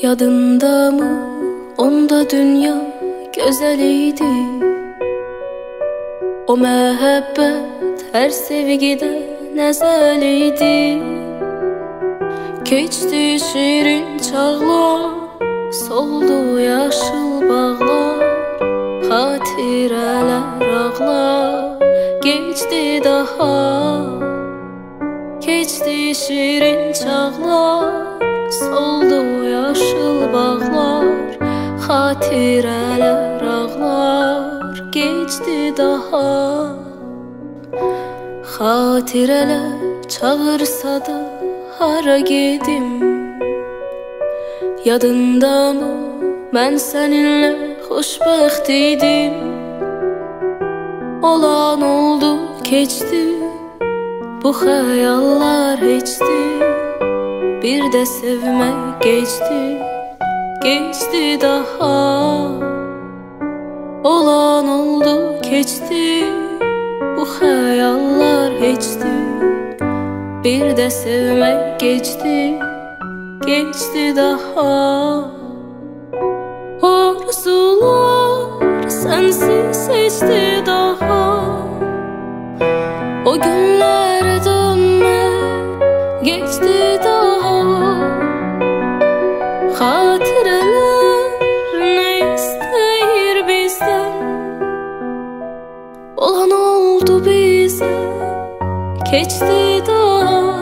Yadında mı? Onda dünya güzeliydi. O mehabbet her sevgide nezeliydi Keçdi şirin çağlar Soldu yaşıl bağlar Xatirələr ağlar. Geçdi daha Keçdi şirin çağlar Soldu yaşıl bağlar Xatirələr ağlar. Geçdi daha. Xatirələr çağırsa da hara gedim Yadında mı ben seninle xoşbəxt idim Olan oldu keçdi. Bu xəyallar heçdi Bir də sevmək geçdi geçti daha. Olan oldu geçti. Bu hayallar geçti. Bir de sevmek geçti geçti daha. Arzular sensiz seçti daha. O günler dönme geçti bize geçti daha.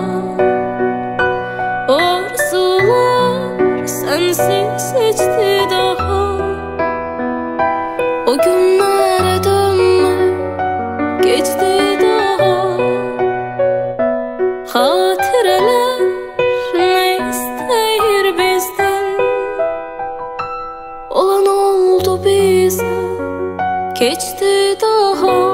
Arzular sensiz seçti daha. O günlere dönme geçti daha. Hatireler ne isteyir bizden. Olan oldu bize geçti daha